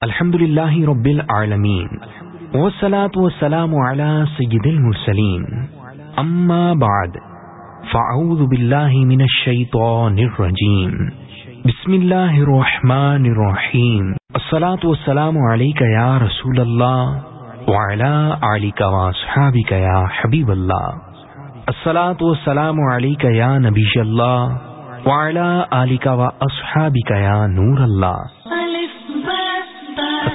الحمد للہ رب العالمین والصلاة والسلام على سید المرسلین. اما بعد، فاعوذ باللہ من الشیطان الرجیم. بسم اللہ الرحمن الرحیم. الصلاة والسلام علیکہ یا رسول اللہ وعلى آلکہ واصحابکہ یا حبیب اللہ. الصلاة والسلام علیکہ یا نبی اللہ وعلى آلکہ واصحابکہ یا نور اللہ.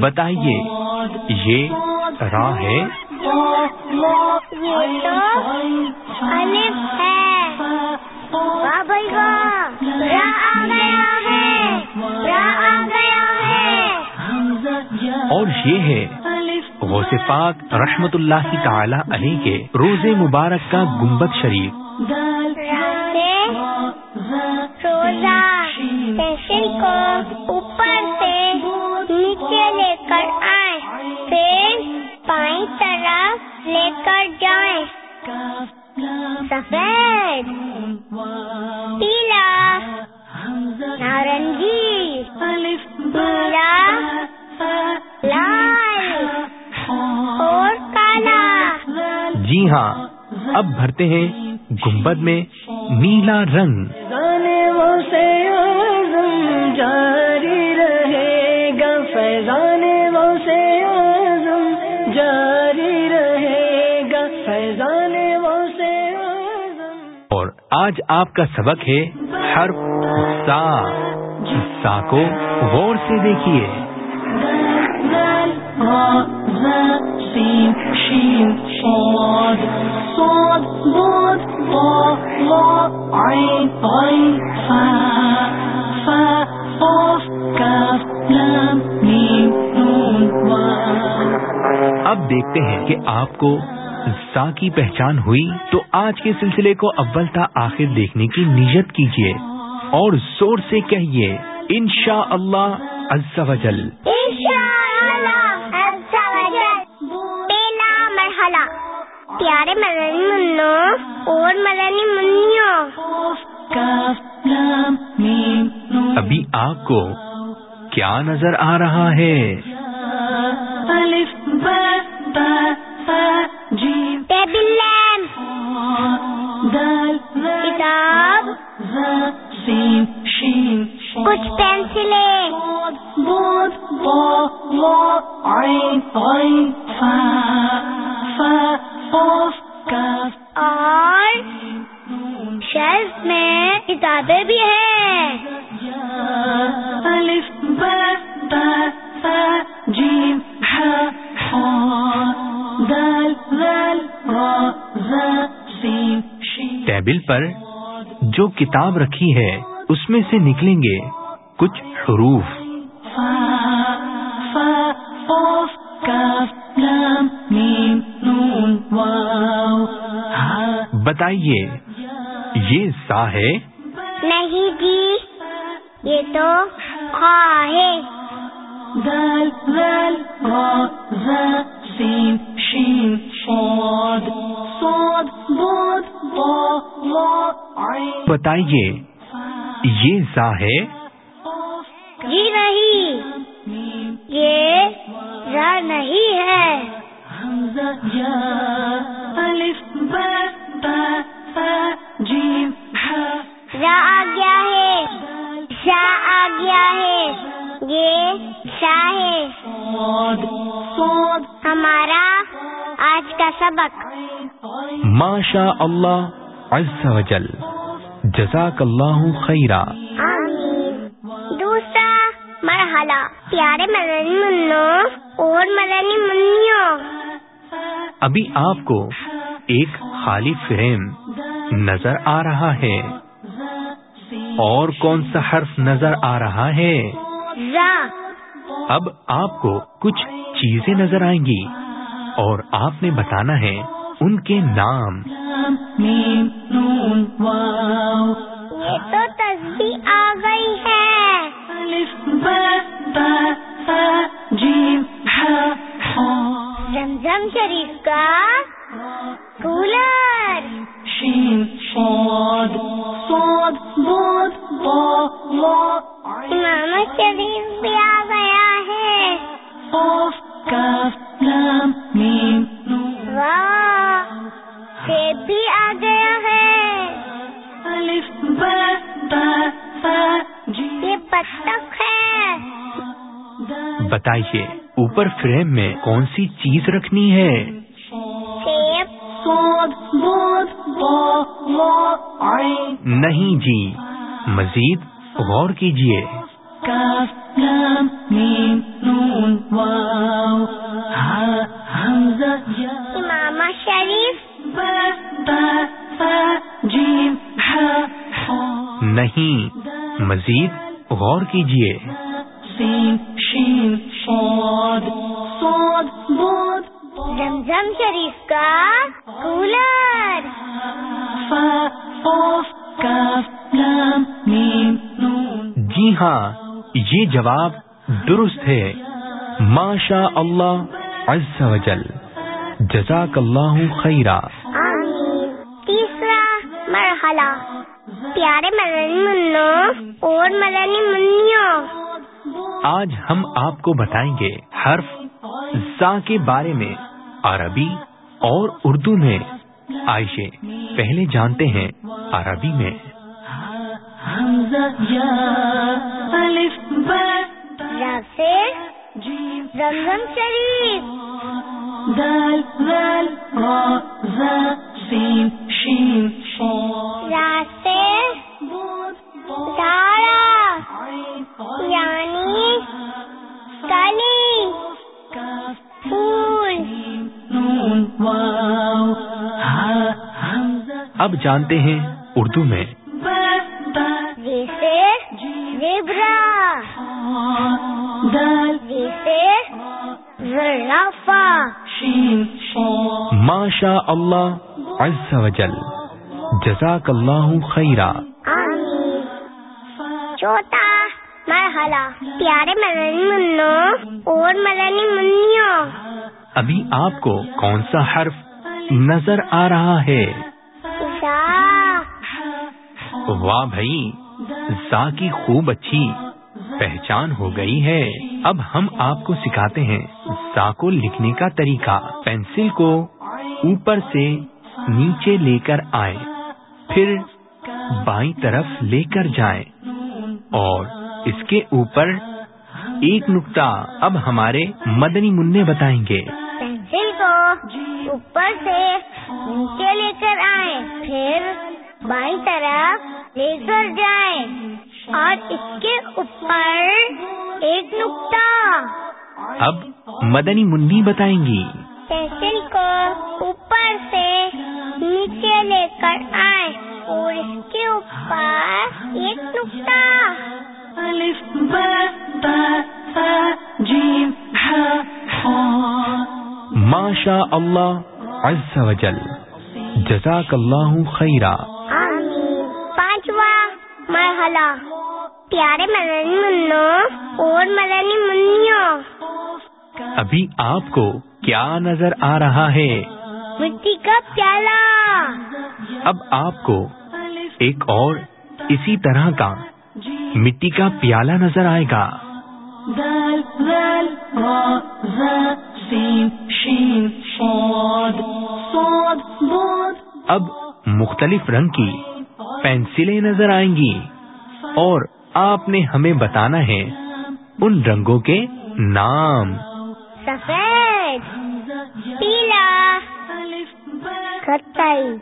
بتائیے، یہ راہ ہے؟ اور یہ ہے، غوث پاک رحمت اللہ تعالی علیہ کے روز مبارک کا گنبد شریف۔ کو اور کالا جی ہاں اب بھرتے ہیں گنبد میں نیلا رنگ۔ جاری رہے گا۔ فیضان سے جاری رہے گا۔ فیضان سے اور آج آپ کا سبق ہے ہر سا سا کو غور سے دیکھیے۔ اب دیکھتے ہیں کہ آپ کو سا کی پہچان ہوئی تو آج کے سلسلے کو اول تا آخر دیکھنے کی نیت کیجیے اور زور سے کہیے انشاء اللہ عز و جل۔ پیارے مدنی منو اور مدنی منوں ابھی آپ کو کیا نظر آ رہا ہے ٹیبل لیمپ کتاب کچھ پینسلیں ٹیبل پر جو کتاب رکھی ہے اس میں سے نکلیں گے کچھ حروف۔ بتائیے یہ سا ہے؟ نہیں جی یہ تو ہے۔ بتائیے یہ زا ہے؟ جی نہیں یہ را نہیں ہے۔ را آ گیا ہے۔ شا آ گیا ہے۔ یہ شا ہے۔ ہمارا آج کا سبق۔ ماشا اللہ عز و جل. جزاک اللہ خیرہ دوسرا مرحلہ. پیارے مدنی منوں اور مدنی منوں ابھی آپ کو ایک خالی فریم نظر آ رہا ہے. اور کون سا حرف نظر آ رہا ہے؟ را اب آپ کو کچھ چیزیں نظر آئیں گی اور آپ نے بتانا ہے ان کے نام۔ یہ تو تصویر آ گئی ہے۔ زمزم شریف کا کولر۔ شین صاد صاد ضاد ضا شریف بھی آ بتائیے اوپر فریم میں کون سی چیز رکھنی ہے؟ نہیں جی۔ مزید غور کیجیے۔ امام شریف۔ نہیں۔ مزید غور کیجیے۔ ضاد زمزم شریف کا کولر۔ جی ہاں یہ جواب درست ہے۔ ماشا اللہ عز و جل۔ جزاک اللہ خیرہ تیسرا مرحلہ۔ پیارے مدنی منوں اور مدنی منوں آج ہم آپ کو بتائیں گے حرف زا کے بارے میں۔ عربی اور اردو میں۔ عائشے پہلے جانتے ہیں عربی میں۔ زمزم شریف۔ دال صاد راستے اب جانتے ہیں اردو میں۔ ماشا اللہ عز و جل۔ جزاک اللہ خیرہ چوتھا مرحلہ۔ پیارے مدنی منوں اور مدنی منوں ابھی آپ کو کون سا حرف نظر آ رہا ہے؟ واہ بھائی زا کی خوب اچھی، پہچان ہو گئی ہے۔ اب ہم آپ کو سکھاتے ہیں زا کو لکھنے کا طریقہ۔ پینسل کو اوپر سے نیچے لے کر آئیں، پھر بائیں طرف لے کر جائیں۔ اور اس کے اوپر ایک نقطہ اب ہمارے مدنی منع بتائیں گے۔ پینسل کو اوپر سے نیچے لے کر آئیں، پھر بائیں طرف لے کر جائیں اور اس کے اوپر ایک نقطہ۔ اب مدنی منی بتائیں گی۔ پینسل کو اوپر سے نیچے لے کر آئیں اور اس کے اوپر ایک نقطہ۔ با با فا ماشا اللہ عز و جل۔ جزاک اللہ خیرہ مرحلہ پیارے مدنی منوں اور مدنی منوں ابھی آپ کو کیا نظر آ رہا ہے مٹی کا پیالہ اب آپ کو ایک اور اسی طرح کا مٹی کا پیالہ نظر آئے گا صاد صاد اب مختلف رنگ کی پینسلیں نظر آئیں گی اور آپ نے ہمیں بتانا ہے ان رنگوں کے نام۔ سفید پیلا کتائی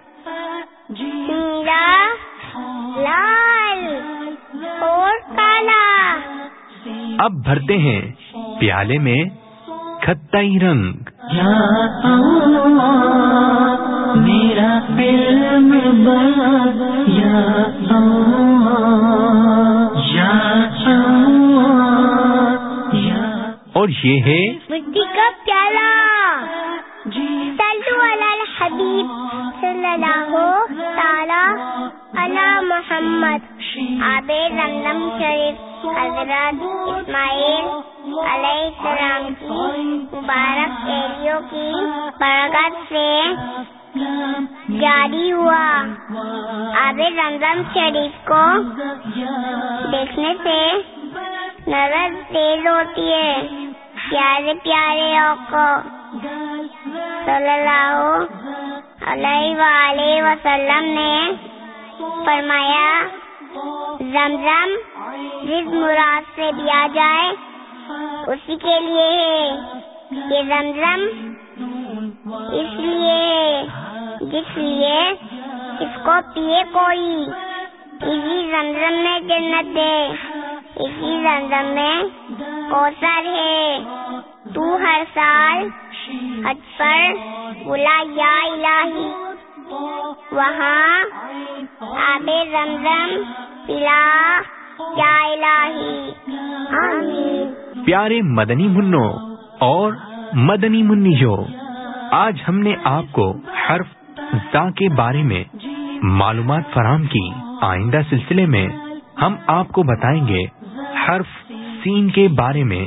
نیلا لال اور کالا۔ اب بھرتے ہیں پیالے میں کھتائی رنگ۔ میرا علم یہ ہے مٹی کا پیالہ۔ سلو علی الحبیب صلی اللہ تعالی علی محمد۔ آب زمزم شریف حضرت اسماعیل علیہ السلام کی مبارک ایریوں کی برکت سے جاری ہوا۔ آب زمزم شریف کو دیکھنے سے نظر تیز ہوتی ہے۔ پیارے پیارے کو صلی اللہ علیہ وآلہ وسلم نے فرمایا، زمزم جس مراد سے دیا جائے، اسی کے لیے ہے یہ زمزم اس لیے ہے جس لیے اس کو پیے کوئی، اسی زمزم میں جنت دے اسی زمزم میں کوثر ہے۔ تو ہر سال حج پر بلا یا الہی، وہاں آب زمزم پلا یا الہی۔ آمین۔ پیارے مدنی منو اور مدنی منیوں آج ہم نے آپ کو حرف زا کے بارے میں معلومات فراہم کی۔ آئندہ سلسلے میں ہم آپ کو بتائیں گے حرف سین کے بارے میں